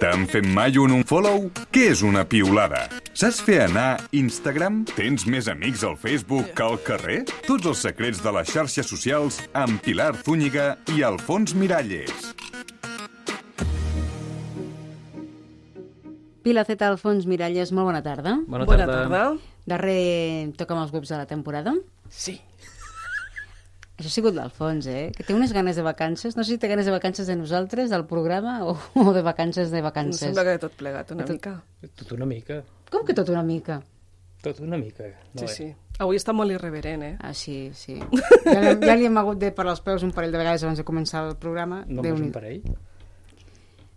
T'han fet mai un unfollow? Què és una piulada? Saps fer anar Instagram? Tens més amics al Facebook que al carrer? Tots els secrets de les xarxes socials amb Pilar Zúñiga i Alfons Miralles. Pilar Z, Alfons Miralles, molt bona tarda. Bona, Bona tarda. tarda. Darrer toca amb els grups de la temporada. Sí. Això ha sigut l'Alfons, eh? Que té unes ganes de vacances. No sé si té ganes de vacances de nosaltres, del programa, o, o de vacances de Em vacances. sembla que tot plegat una Tot- mica. Tot una mica. Com que tot una mica? Tot una mica. No Sí, bé. sí. Avui està molt irreverent, eh? Ah, sí, sí. Ja, ja li hem hagut de per els peus un parell de vegades abans de començar el programa. Només Déu-n'hi-do. un parell.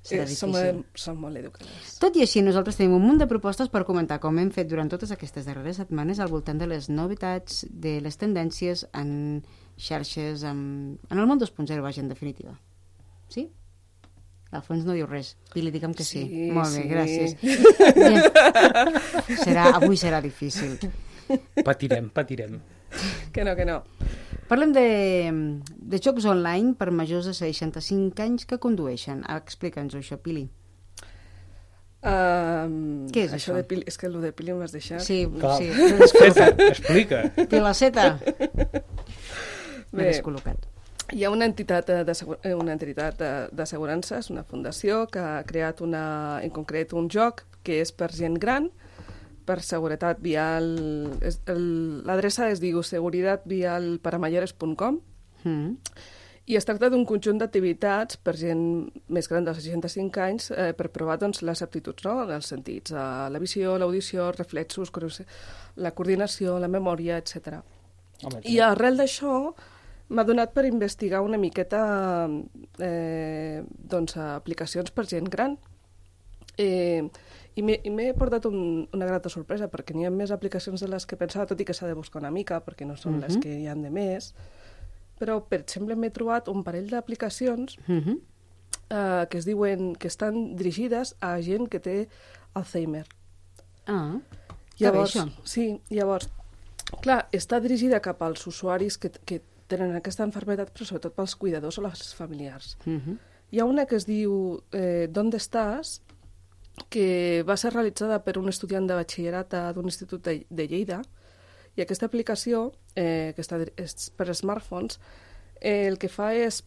Serà Eh, som, difícil. som molt educades. Tot i així, nosaltres tenim un munt de propostes per comentar, com hem fet durant totes aquestes darreres setmanes, al voltant de les novetats, de les tendències en xarxes, en, en el món 2.0, vaja, en definitiva. Sí? L'Alfons no diu res. I li diguem que sí. Sí, Molt bé, sí. gràcies. Bien. Serà, avui serà difícil. Patirem, patirem. Que no, que no. Parlem de, de jocs online per majors de 65 anys que condueixen. Explica'ns-ho, això, Pili. Um, Què és això? De pili, és que el de Pili em vas deixar. Sí, Clar. sí, m'he descol·locat. Explica. Pilaceta. M'he Bé. descol·locat. Hi ha una entitat eh, eh, una entitat de- d'assegurances, una fundació, que ha creat una, en concret un joc que és per gent gran, per seguretat vial... L'adreça es diu seguritatvialparamayores.com Mm. i es tracta d'un conjunt d'activitats per gent més gran de 65 anys eh, per provar doncs, les aptituds no? dels sentits, eh, la visió, l'audició, reflexos, la coordinació, la memòria, etc. I arrel d'això m'ha donat per investigar una miqueta eh, doncs, aplicacions per gent gran. Eh, I m'he portat un, una grata sorpresa, perquè n'hi ha més aplicacions de les que pensava, tot i que s'ha de buscar una mica, perquè no són les Mhm. que hi han de més. Però, per exemple, m'he trobat un parell d'aplicacions Mm -hmm. eh, que es diuen que estan dirigides a gent que té Alzheimer. Ah, que bé, Llavors, això. sí, llavors, clar, està dirigida cap als usuaris que, que tenen aquesta enfermedad, però sobretot pels cuidadors o les familiars. Mm -hmm. Hi ha una que es diu eh, ¿Dónde estàs?, que va ser realitzada per un estudiant de batxillerat d'un institut de, de Lleida, i aquesta aplicació, eh, que està, és per smartphones, eh, el que fa és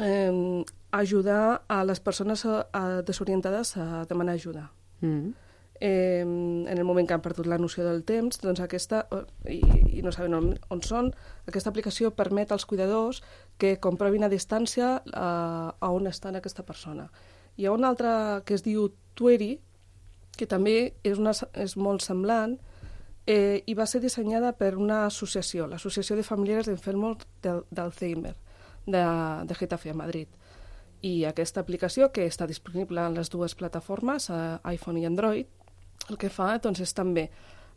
eh, ajudar a les persones a, a desorientades a demanar ajuda Mm. eh, en el moment que han perdut la noció del temps, doncs aquesta, i, i no saben on, on són, aquesta aplicació permet als cuidadors que comprovin a distància a, a on està aquesta persona. Hi ha una altra que es diu Tueri, que també és, una, és molt semblant, eh, i va ser dissenyada per una associació, l'Associació de Famílies d'Enfermos d'Al- d'Alzheimer, de, de Getafe, a Madrid. I aquesta aplicació, que està disponible en les dues plataformes, a iPhone i Android, el que fa doncs, és també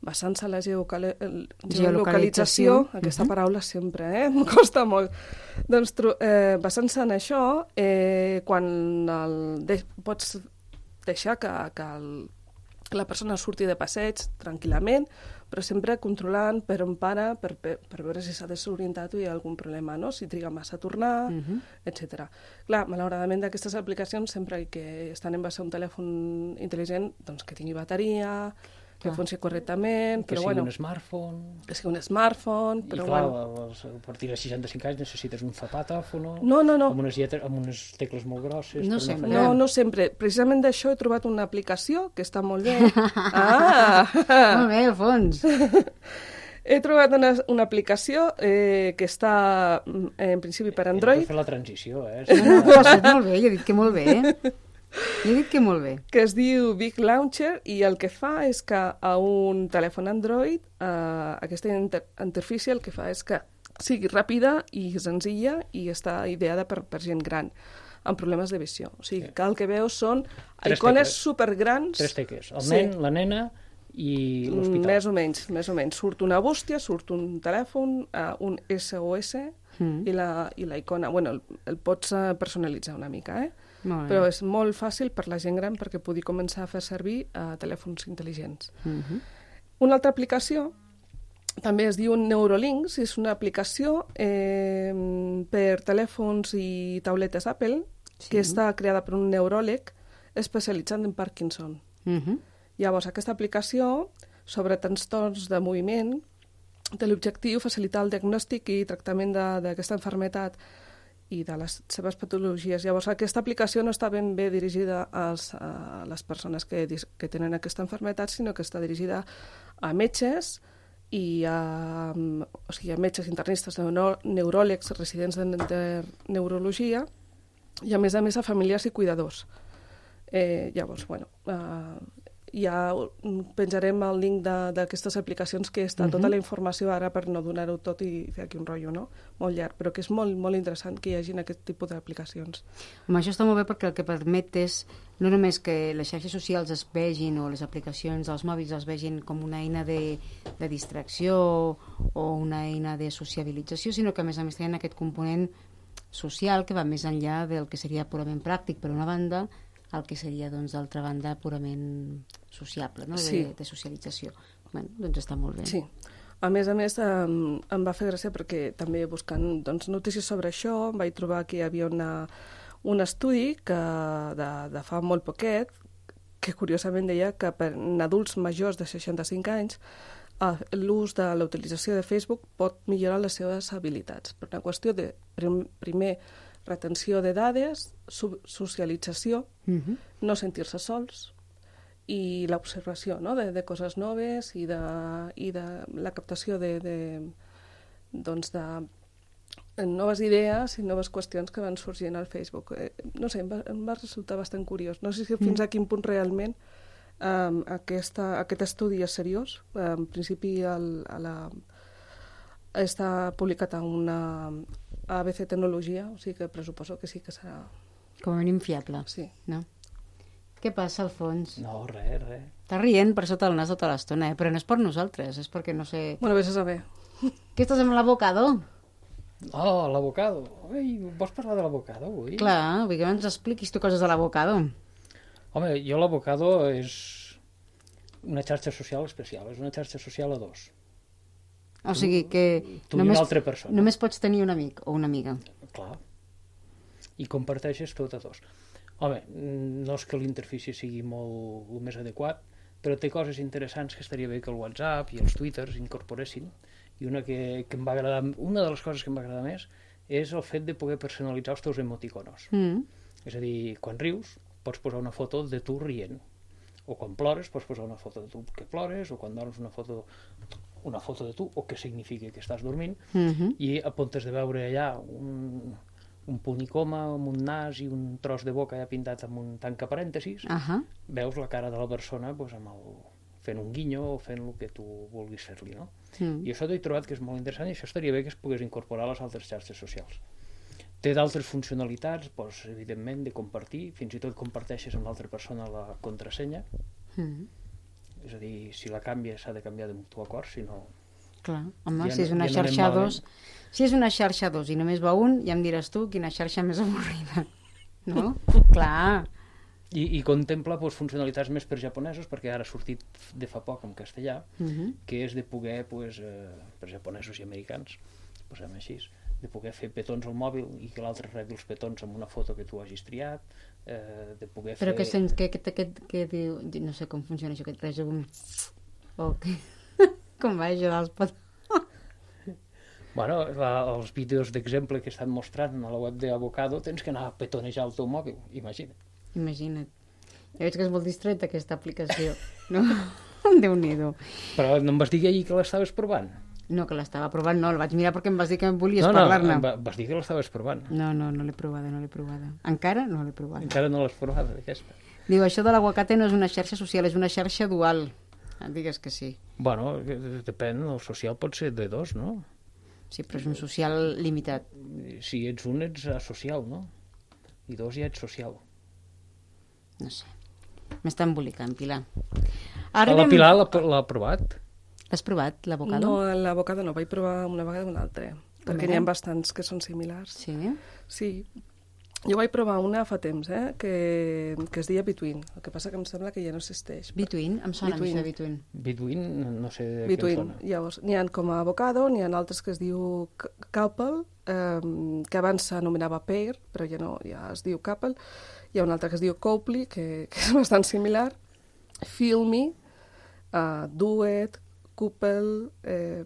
basant-se en la Geolocalització. geolocalització, aquesta Mhm. paraula sempre, eh? em costa molt, doncs eh, basant-se en això, eh, quan el de pots deixar que, que el, la persona surti de passeig tranquil·lament, però sempre controlant per on para, per, per, per veure si s'ha desorientat o hi ha algun problema, no? si triga massa a tornar, mm Mhm. etc. Clar, malauradament d'aquestes aplicacions, sempre que estan en base a un telèfon intel·ligent, doncs que tingui bateria, que Clar. funcioni correctament, Que però sigui bueno, un smartphone... que sigui un smartphone, I però clar, bueno... a partir de 65 anys necessites un zapatòfono... No, no, no. Amb unes, lletres, amb unes tecles molt grosses... No sempre. No, no sempre. Precisament d'això he trobat una aplicació que està molt bé. ah! Molt bé, Alfons. He trobat una, una aplicació eh, que està mm, en principi per Hem Android, de fer la transició, eh? No, no, has fet molt bé, jo he dit que molt bé. Jo he dit que molt bé. que es diu Big Launcher i el que fa és que a un telèfon Android eh, aquesta inter interfície el que fa és que sigui ràpida i senzilla i està ideada per, per gent gran amb problemes de visió. O sigui, Sí. que el que veus són Tres icones tecles. supergrans. Tres teques. El Sí. nen, la nena i l'hospital. Més o menys, més o menys. Surt una bústia, surt un telèfon, uh, un SOS Mm. i, la, i la icona. Bueno, el, el pots eh, personalitzar una mica, eh? Però és molt fàcil per la gent gran perquè pugui començar a fer servir uh, telèfons intel·ligents. Mhm. Una altra aplicació també es diu Neurolinks, és una aplicació eh, per telèfons i tauletes Apple Sí. que està creada per un neuròleg especialitzant en Parkinson. Uh -huh. Llavors, aquesta aplicació sobre trastorns de moviment té l'objectiu facilitar el diagnòstic i tractament de- d'aquesta enfermetat i de les seves patologies. Llavors, aquesta aplicació no està ben bé dirigida als, a les persones que, que tenen aquesta enfermetat, sinó que està dirigida a metges i a, o sigui, a metges internistes, neuro, neuròlegs, residents de, de neurologia i, a més a més, a familiars i cuidadors. Eh, llavors, bueno, eh, ja penjarem el link de- d'aquestes aplicacions que està tota la informació ara per no donar-ho tot i fer aquí un rotllo, no? Molt llarg, però que és molt, molt interessant que hi hagin aquest tipus d'aplicacions. Home, això està molt bé perquè el que permet és no només que les xarxes socials es vegin o les aplicacions dels mòbils es vegin com una eina de, de distracció o una eina de sociabilització, sinó que a més a més tenen aquest component social que va més enllà del que seria purament pràctic per una banda el que seria, doncs, d'altra banda, purament sociable, no? de, Sí. de socialització. Bueno, doncs està molt bé. Sí. A més a més, em, em va fer gràcia perquè també buscant doncs, notícies sobre això em vaig trobar que hi havia una, un estudi que de, de fa molt poquet que curiosament deia que per en adults majors de 65 anys l'ús de la utilització de Facebook pot millorar les seves habilitats. Per una qüestió de, prim, primer, retenció de dades, so, socialització, Uh -huh. no sentir-se sols i l'observació no? de, de coses noves i de, i de la captació de, de, doncs de noves idees i noves qüestions que van sorgint al Facebook. Eh, no sé, em va, em va resultar bastant curiós. No sé si fins a quin punt realment um, aquesta, aquest estudi és seriós. En principi el, a la, està publicat a una a ABC Tecnologia, o sigui que pressuposo que sí que serà... Com a mínim fiable, Sí. no? Què passa, Alfons? No, res, res. Estàs rient per sota el nas tota l'estona, eh? però no és per nosaltres, és perquè no sé... Bueno, vés a saber. Què estàs amb l'abocador? Oh, l'abocado. Ei, vols parlar de l'abocado avui? Clar, vull que ens expliquis tu coses de l'abocado. Home, jo l'abocado és una xarxa social especial, és una xarxa social a dos. O sigui que tu i una altra persona. només pots tenir un amic o una amiga. Clar. I comparteixes tot a dos. Home, mm, no és que l'interfície sigui molt el més adequat, però té coses interessants que estaria bé que el WhatsApp i els Twitters incorporessin. I una que, que em va agradar, una de les coses que em va agradar més és el fet de poder personalitzar els teus emoticonos. Mm. És a dir, quan rius, pots posar una foto de tu rient. O quan plores, pots posar una foto de tu que plores, o quan dorms una foto, una foto de tu, o que significa que estàs dormint, Mm -hmm. i a comptes de veure allà un, un punt i coma amb un nas i un tros de boca ja pintat amb un tanca parèntesis, uh -huh. veus la cara de la persona pues, amb el, fent un guinyo o fent el que tu vulguis fer-li, no? mm. I això t'he trobat que és molt interessant i això estaria bé que es pogués incorporar a les altres xarxes socials. Té d'altres funcionalitats, doncs, evidentment, de compartir, fins i tot comparteixes amb l'altra persona la contrasenya, Mm. és a dir, si la canvies s'ha de canviar de mutu acord, si no... Clar, home, Ja si és no- una ja no xarxa a malament. dos... Si és una xarxa a dos i només va un, ja em diràs tu quina xarxa més avorrida. No? Clar. I, i contempla doncs, funcionalitats més per japonesos, perquè ara ha sortit de fa poc en castellà, Uh -huh. que és de poder, pues, eh, per japonesos i americans, posem així, de poder fer petons al mòbil i que l'altre rebi els petons amb una foto que tu hagis triat, eh, de poder Però fer... que, sents, que, que, que, que diu... No sé com funciona això, aquest resum... O que... com va això dels pot... Bueno, la, els vídeos d'exemple que estan mostrant a la web d'Avocado tens que anar a petonejar el teu mòbil, imagina't. Imagina't. Ja veig que és molt distreta aquesta aplicació. No? Déu-n'hi-do. Però no em vas dir ahir que l'estaves provant? No, que l'estava provant, no, el vaig mirar perquè em vas dir que em volies no, no, parlar-ne. va- vas dir que l'estaves provant. No, no, no l'he provada, no l'he provada. Encara no l'he provada. Encara no l'has provat, aquesta. Diu, això de l'aguacate no és una xarxa social, és una xarxa dual. Ah, Digues que sí. Bueno, depèn, el social pot ser de dos, no? Sí, però és un social limitat. Si ets un, ets asocial, no? I dos ja ets social. No sé. M'està embolicant, Pilar. A la Pilar l'ha provat? L'has provat, l'avocado? No, l'avocado no, vaig provar una vegada una altra, perquè n'hi ha bastants que són similars. Sí? Sí, Jo vaig provar una fa temps, eh, que, que es deia Between. El que passa que em sembla que ja no existeix. Between, em sona Between. Between. Between. Bitwin, no- sé de què em Between. sona. Llavors, n'hi ha com a Avocado, n'hi ha altres que es diu Couple, eh, que abans s'anomenava Pair, però ja no, ja es diu Couple. Hi ha un altre que es diu Copley, que, que és bastant similar. Feel Me, uh, Duet, Couple, eh,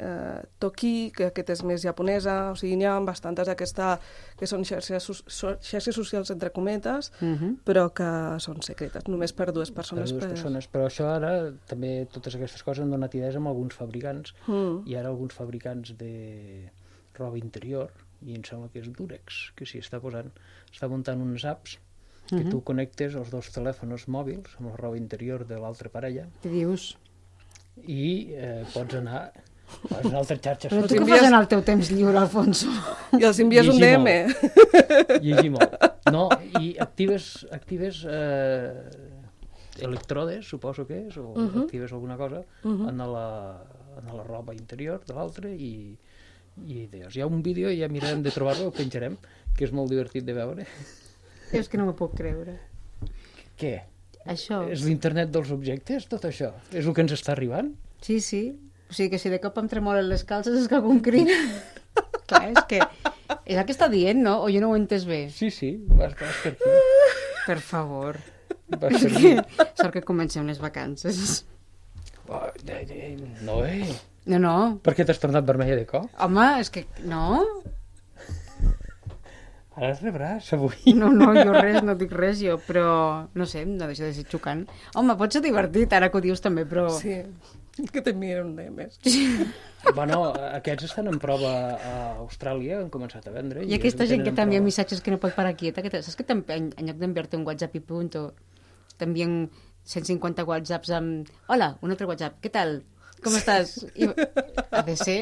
eh, Toki, que aquest és més japonesa, o sigui, n'hi ha bastantes aquesta, que són xarxes, so- xarxes socials entre cometes, Mhm. però que són secretes, només per dues per persones. dues per- persones. Però això ara, també totes aquestes coses han donat idees amb alguns fabricants, Mm. i ara alguns fabricants de roba interior, i em sembla que és Durex, que s'hi està posant, està muntant unes apps que Mhm. tu connectes els dos telèfons mòbils amb la roba interior de l'altra parella Què dius? i eh, pots anar a les altres xarxes Però tu què socials fas en el teu temps lliure, Alfonso? I els envies un Llegir DM. llegir molt. No, i actives, actives eh, electrodes, suposo que és, o uh -huh. actives alguna cosa uh -huh. en, la, en la roba interior de l'altre i, i dius, hi ha un vídeo i ja mirarem de trobar-lo, el penjarem, que és molt divertit de veure. És que no m'ho puc creure. Què? Això... És l'internet dels objectes, tot això? És el que ens està arribant? Sí, sí. O sigui que si de cop em tremolen les calces és que algun crina. Clar, és que... És el que està dient, no? O jo no ho he entès bé? Sí, sí, vas, vas per aquí. Per favor. Vas per aquí. Sort que comencem les vacances. No, eh? No, no. Per què t'has tornat vermella de cop? Home, és que... No? Ara es rebràs, avui. No, no, jo res, no dic res, jo, però... No sé, no deixa de ser xocant. Home, pot ser divertit, ara que ho dius també, però... Sí, que t'envien un DM. Bueno, aquests estan en prova a Austràlia, han començat a vendre. I aquesta gent que t'envia missatges que no pot parar quieta, que saps que en, en lloc d'enviar-te un WhatsApp i punto, t'envien 150 WhatsApps amb Hola, un altre WhatsApp, què tal? Com estàs? I, ha de ser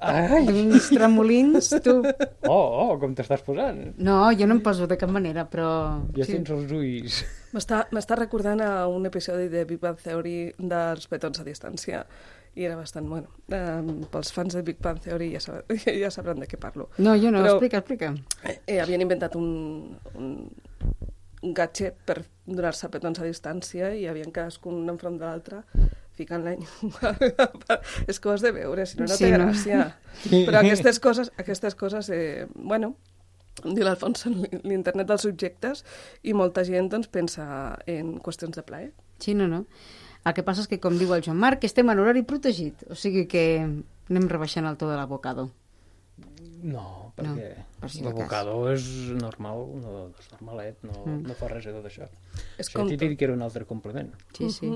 Ai! d'uns tremolins, tu. Oh, oh, com t'estàs posant? No, jo no em poso de cap manera, però... Ja sí. tens els ulls. M'està m'està recordant a un episodi de Big Bang Theory dels petons a distància i era bastant bueno. Um, pels fans de Big Bang Theory ja, sab ja sabran de què parlo. No, jo no, Però- explica, explica. Eh, eh, havien inventat un, un, un gadget per donar-se petons a distància i havien cadascun enfront de l'altre ficant la llengua. és que ho has de veure, si no, no Sí, té no? gràcia. Però aquestes coses, aquestes coses eh, bueno, diu l'Alfons, són l'internet dels objectes i molta gent doncs, pensa en qüestions de plaer. Sí, no, no. El que passa és que, com diu el Joan Marc, estem en horari protegit, o sigui que anem rebaixant el to de l'abocado. No, perquè per si de l'avocado és normal, no, és normalet, no, mm. no fa res de tot això. És com dit que era un altre complement. Sí, sí.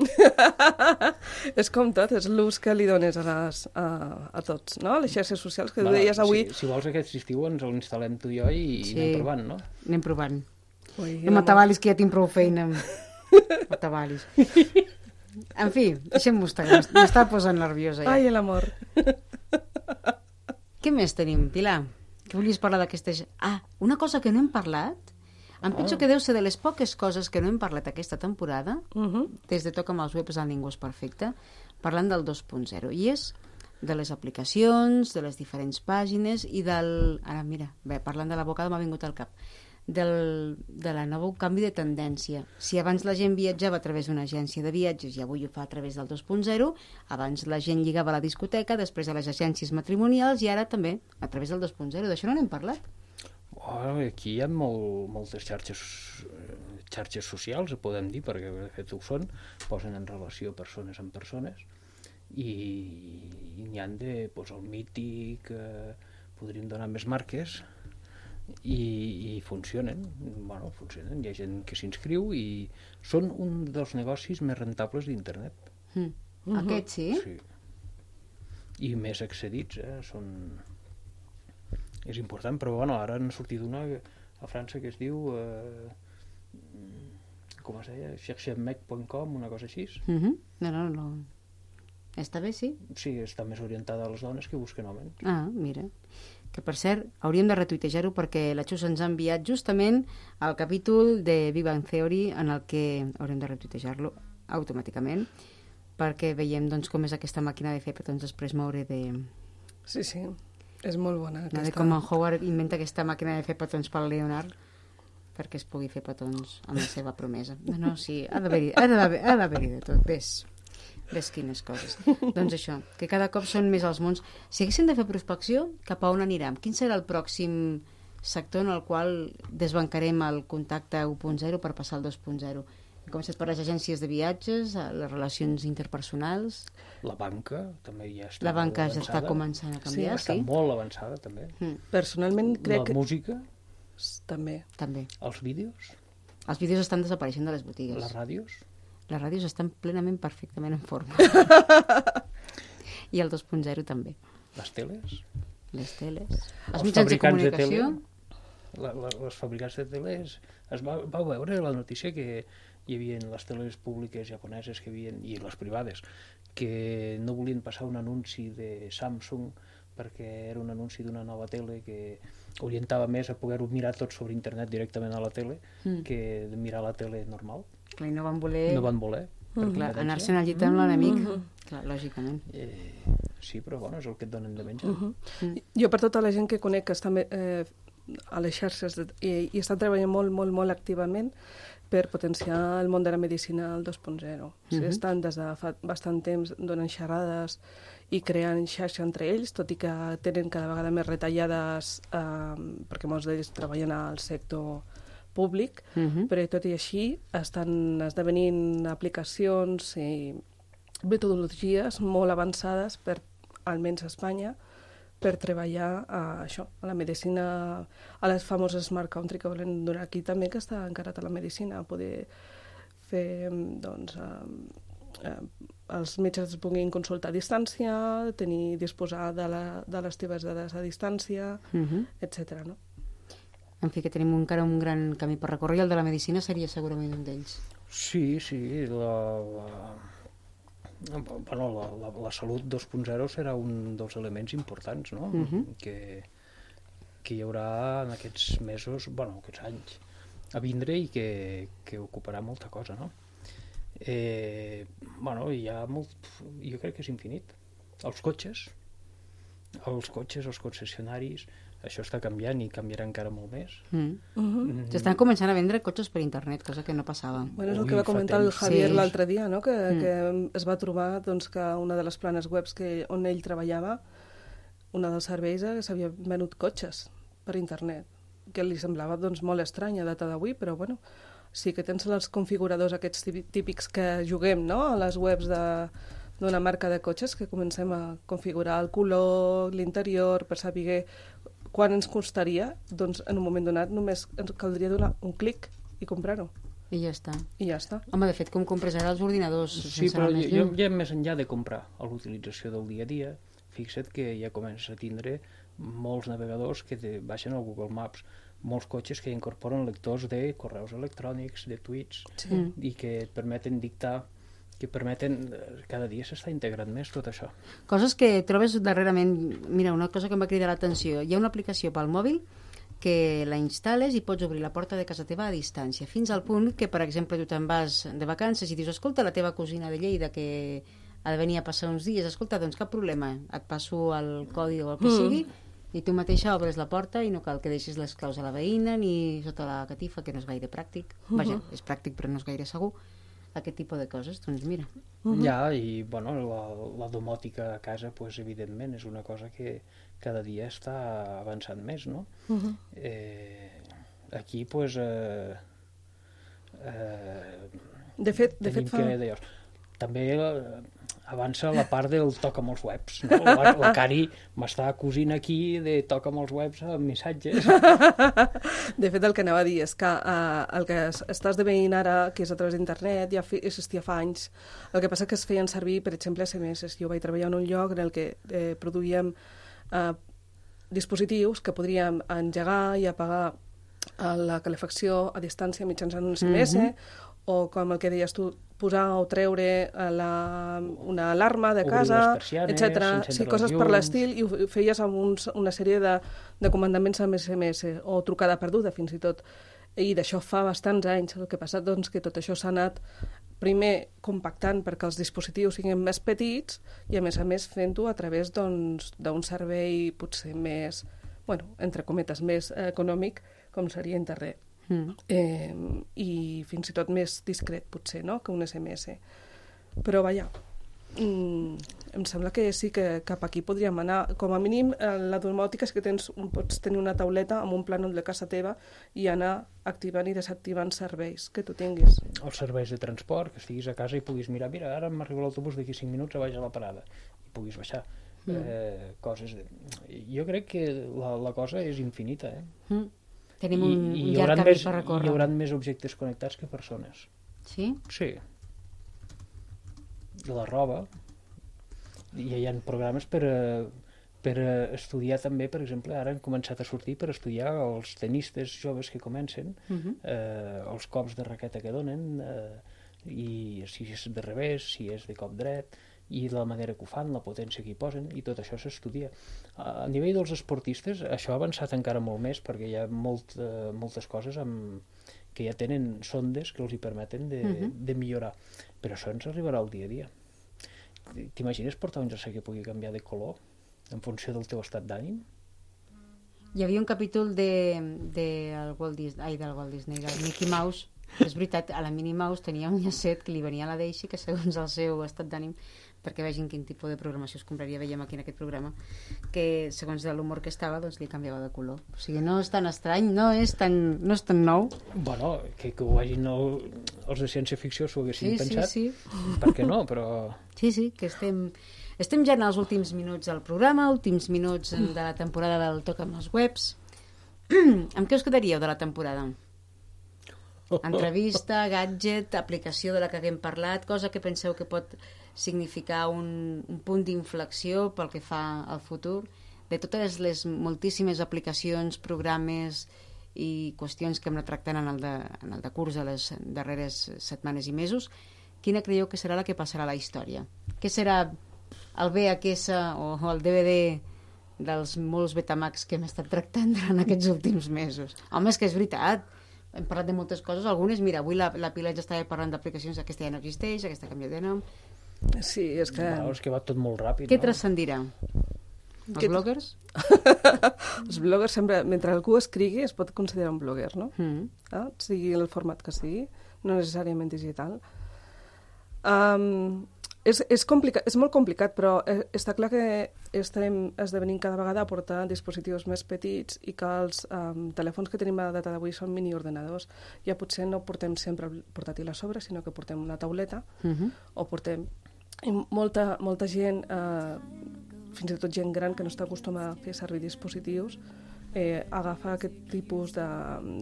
és com tot, és l'ús que li dones a, les, a, a tots, no? A les xarxes socials que Bueno, deies avui. Si, si vols aquest estiu ens l'instal·lem tu i jo i Sí. sí. anem provant, no? Anem provant. Ui, No m'atabalis, que ja tinc prou feina. M'atabalis. En fi, deixem-ho estar, m'està posant nerviosa ja. Ai, l'amor. Què més tenim, Pilar? Que volies parlar d'aquestes... Ah, una cosa que no hem parlat. Em penso que deu ser de les poques coses que no hem parlat aquesta temporada, Uh -huh. des de Toca amb els webs Ningú és perfecte, parlant del 2.0. I és de les aplicacions, de les diferents pàgines i del... Ara, mira, bé, parlant de l'abocada m'ha vingut al cap. Del, de la nova canvi de tendència. Si abans la gent viatjava a través d'una agència de viatges i avui ho fa a través del 2.0, abans la gent lligava a la discoteca, després a les agències matrimonials i ara també a través del 2.0. D'això no n'hem parlat. Oh, aquí hi ha molt, moltes xarxes, xarxes socials, podem dir, perquè de fet ho són, posen en relació persones amb persones, i n'hi han de, doncs, el mític, eh, podríem donar més marques, i, i funcionen, bueno, funcionen, hi ha gent que s'inscriu i són un dels negocis més rentables d'internet. Mm. Uh -huh. Aquest sí? Sí. I més accedits, eh? Són... És important, però bueno, ara han sortit una a França que es diu... Eh... Com es deia? cherchemec.com, una cosa així. Uh -huh. No, no, no. Està bé, sí? Sí, està més orientada a les dones que busquen homes. Ah, mira. Que per cert, hauríem de retuitejar-ho perquè la Xus ens ha enviat justament el capítol de Big Bang Theory en el que haurem de retuitejar-lo automàticament perquè veiem doncs, com és aquesta màquina de fer petons després moure de... Sí, sí. És molt bona. Aquesta... De com en Howard inventa aquesta màquina de fer petons pel Leonard perquè es pugui fer petons amb la seva promesa. No, no, sí, ha d'haver-hi ha ha de tot. Ves, ves quines coses. doncs això, que cada cop són més els mons. Si haguéssim de fer prospecció, cap a on anirem? Quin serà el pròxim sector en el qual desbancarem el contacte 1.0 per passar al 2.0? Hem començat per les agències de viatges, a les relacions interpersonals... La banca també ja està La banca ja està començant a canviar, Està sí. molt avançada, també. Mm, Personalment crec la que... música, També. també. els vídeos, Els vídeos estan desapareixent de les botigues. les ràdios... Les ràdios estan plenament perfectament en forma. I el 2.0 també. les teles, Les teles. Els, Els mitjans de fabricants de comunicació. la, la, les fabricants de teles... Es va, vau veure la notícia que hi havia les teles públiques japoneses que havien, i les privades que no volien passar un anunci de Samsung perquè era un anunci d'una nova tele que orientava més a poder-ho mirar tot sobre internet directament a la tele Mm. que mirar la tele normal. Clar, i no van voler No van voler. per clar, competència. anar-se'n al llit amb l'enemic. Clar, lògicament. Eh, sí, però bueno, és el que et donen de menjar. Uh -huh. Jo per tota la gent que conec que està eh, a les xarxes de, i, i estan treballant molt, molt, molt activament per potenciar el món de la medicina al 2.0. O sigui, Mhm. estan des de fa bastant temps donant xerrades i creant xarxa entre ells, tot i que tenen cada vegada més retallades eh, perquè molts d'ells treballen al sector públic, Uh -huh. però tot i així estan esdevenint aplicacions i metodologies molt avançades per, almenys a Espanya, per treballar a això, a la medicina, a les famoses Smart Country que volen donar aquí també, que està encarat a la medicina, a poder fer, doncs, eh, eh, els metges es puguin consultar a distància, tenir, disposar de, la, de les teves dades a distància, Uh -huh. etc. no? En fi, que tenim encara un gran camí per recórrer i el de la medicina seria segurament un d'ells. Sí, sí, la, la, bueno, la, la, la salut 2.0 serà un dels elements importants no? Mhm. que, que hi haurà en aquests mesos, bueno, aquests anys a vindre i que, que ocuparà molta cosa, no? Eh, bueno, hi ha molt... Jo crec que és infinit. Els cotxes, els cotxes, els concessionaris, això està canviant i canviarà encara molt més. Mm. Uh -huh. Mm, S'estan començant a vendre cotxes per internet, cosa que no passava. Bueno, és el Ui, que va comentar el. Javier Sí. l'altre dia, no? que, Mm. que es va trobar doncs, que una de les planes webs que, on ell treballava, una dels serveis s'havia venut cotxes per internet, que li semblava doncs, molt estrany a data d'avui, però bueno, sí que tens els configuradors aquests tí- típics que juguem no? a les webs de d'una marca de cotxes que comencem a configurar el color, l'interior, per saber quan ens costaria, doncs en un moment donat només ens caldria donar un clic i comprar-ho. I ja està. I ja està. Home, de fet, com compres ara els ordinadors Sí, però més jo, lluny. ja més enllà de comprar a l'utilització del dia a dia, fixa't que ja comences a tindre molts navegadors que te baixen al Google Maps, molts cotxes que incorporen lectors de correus electrònics, de tuits, Sí. I que et permeten dictar, que permeten... eh, Cada dia s'està integrant més tot això. Coses que trobes darrerament... Mira, una cosa que em va cridar l'atenció. Hi ha una aplicació pel mòbil que la instal·les i pots obrir la porta de casa teva a distància, fins al punt que, per exemple, tu te'n vas de vacances i dius, escolta, la teva cosina de Lleida que ha de venir a passar uns dies, escolta, doncs cap problema, et passo el codi o el que Mm. sigui, i tu mateixa obres la porta i no cal que deixis les claus a la veïna ni sota la catifa, que no és gaire pràctic. Vaja, és pràctic però no és gaire segur. Aquest tipus de coses, doncs mira. Ja, i bueno, la, la domòtica a casa, pues, evidentment, és una cosa que cada dia està avançant més, no? Uh -huh. Eh, aquí, pues, eh, eh, De fet, de fet fa... que també eh, avança la part del toca amb els webs no? la, la Cari m'està cosint aquí de toca amb els webs amb missatges De fet, el que anava a dir és que uh, el que es- està esdevenint ara, que és a través d'internet, ja existia fa anys. El que passa que es feien servir, per exemple, SMS. Jo vaig treballar en un lloc en el que eh, produïem eh, dispositius que podríem engegar i apagar la calefacció a distància mitjançant un SMS, Mhm. o com el que deies tu, posar o treure eh, la, una alarma de casa, etc. Sí, coses per l'estil i ho feies amb uns, una sèrie de, de comandaments amb SMS o trucada perduda fins i tot. I d'això fa bastants anys. El que passa doncs, que tot això s'ha anat primer compactant perquè els dispositius siguin més petits i a més a més fent-ho a través doncs, d'un doncs, servei potser més, bueno, entre cometes, més econòmic com seria internet. Mm. Eh, I fins i tot més discret potser, no?, que un SMS. Però vaja, Mm, em sembla que sí que cap aquí podríem anar. Com a mínim, la domòtica és que tens, pots tenir una tauleta amb un plànol de casa teva i anar activant i desactivant serveis que tu tinguis. Els serveis de transport, que estiguis a casa i puguis mirar, mira, ara m'arriba l'autobús d'aquí 5 minuts a baix a la parada, i puguis baixar. Mm. Eh, coses de... Jo crec que la, la cosa és infinita, eh? Mm. Tenim un, I, un llarg camí per recórrer. Hi haurà més objectes connectats que persones. Sí? Sí de la roba i hi ha programes per a, per a estudiar també, per exemple, ara han començat a sortir per estudiar els tenistes joves que comencen, uh mhm. -huh. eh, els cops de raqueta que donen, eh, i si és de revés, si és de cop dret, i la manera que ho fan, la potència que hi posen, i tot això s'estudia. A nivell dels esportistes, això ha avançat encara molt més, perquè hi ha molt, eh, moltes coses amb, que ja tenen sondes que els hi permeten de, uh mhm. -huh. de millorar. Però això ens arribarà al dia a dia. T'imagines portar un jersei que pugui canviar de color en funció del teu estat d'ànim? Hi havia un capítol de, de el Walt Disney, ai, del Walt Disney, del Mickey Mouse, és veritat, a la Minnie Mouse tenia un llacet que li venia a la Daisy, que segons el seu estat d'ànim perquè vegin quin tipus de programació es compraria, veiem aquí en aquest programa, que segons l'humor que estava, doncs li canviava de color. O sigui, no és tan estrany, no és tan, no és tan nou. Bueno, que, que ho hagin el, els de ciència-ficció s'ho haguessin sí, pensat, sí, sí. per què no, però... Sí, sí, que estem, estem ja en els últims minuts del programa, últims minuts de la temporada del Toc amb les webs. amb què us quedaríeu de la temporada? Entrevista, gadget, aplicació de la que haguem parlat, cosa que penseu que pot significar un, un punt d'inflexió pel que fa al futur de totes les moltíssimes aplicacions, programes i qüestions que hem anat tractant en el, de, en el de curs de les darreres setmanes i mesos, quina creieu que serà la que passarà a la història? Què serà el VHS o el DVD dels molts Betamax que hem estat tractant durant aquests últims mesos? Home, és que és veritat, hem parlat de moltes coses, algunes, mira, avui la, la Pilar ja estava parlant d'aplicacions, aquesta ja no existeix, aquesta ha canviat de nom, Sí, és que... No, és que va tot molt ràpid. Què no? transcendirà? Els Què... bloggers? els bloggers sempre, mentre algú escrigui, es pot considerar un blogger, no? Mm. Ah? Sigui el format que sigui, no necessàriament digital. Um, és, és, complicat, és molt complicat, però eh, està clar que estem esdevenint cada vegada a portar dispositius més petits i que els um, telèfons que tenim a data d'avui són miniordenadors. Ja potser no portem sempre el portàtil a sobre, sinó que portem una tauleta uh mhm. -huh. o portem i molta, molta gent, eh, fins i tot gent gran que no està acostumada a fer servir dispositius, eh, agafa aquest tipus de,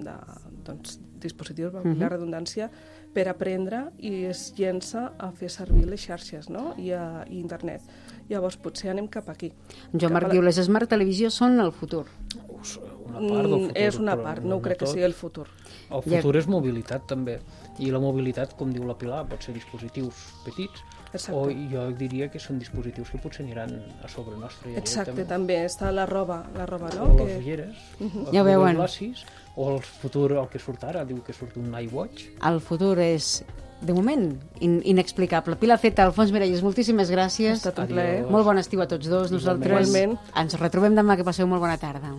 de doncs, dispositius, uh -huh. la redundància, per aprendre i es llença a fer servir les xarxes no? I, a, i internet. Llavors potser anem cap aquí. Jo Marc la... diu, les Smart Televisió són el futur. Una part del mm, futur. És una part, no, no crec que sigui el futur. El futur ja... és mobilitat també. I la mobilitat, com diu la Pilar, pot ser dispositius petits, Exacte. o jo diria que són dispositius que potser aniran a sobre nostre. Ja Exacte, també està la roba, la roba no? O que... les ulleres, uh -huh. els ja veuen. Glassis, o el futur, el que surt ara, diu que surt un iWatch. El futur és de moment, in inexplicable. Pilar Feta, Alfons Miralles, moltíssimes gràcies. Ha estat un plaer. Molt bon estiu a tots dos. Nosaltres Igualment. ens retrobem demà, que passeu molt bona tarda.